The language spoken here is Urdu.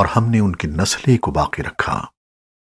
اور ہم نے ان کی نسلیں کو باقی رکھا۔